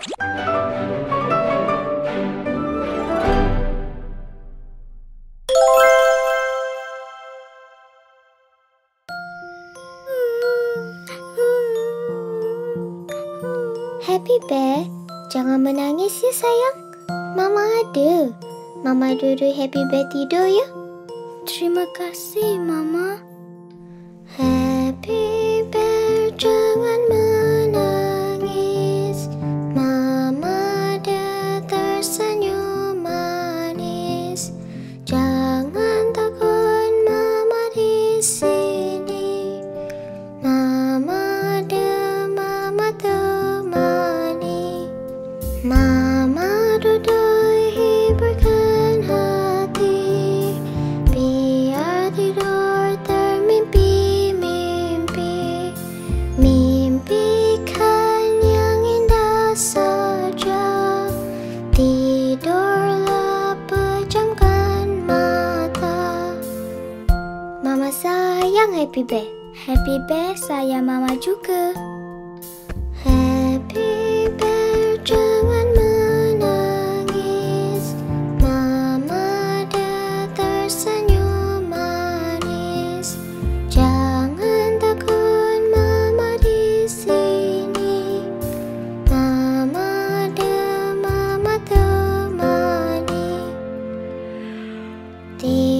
Happy Bear, jangan menangis ya sayang. Mama ada. Mama duduk Happy Bear tidur ya. Terima kasih, Mama. Sayang Happy Bear. Happy Bear sayang Mama juga. Happy Bear jangan menangis Mama dah tersenyum manis Jangan takut Mama di sini Mama ada Mama temani Tidurlah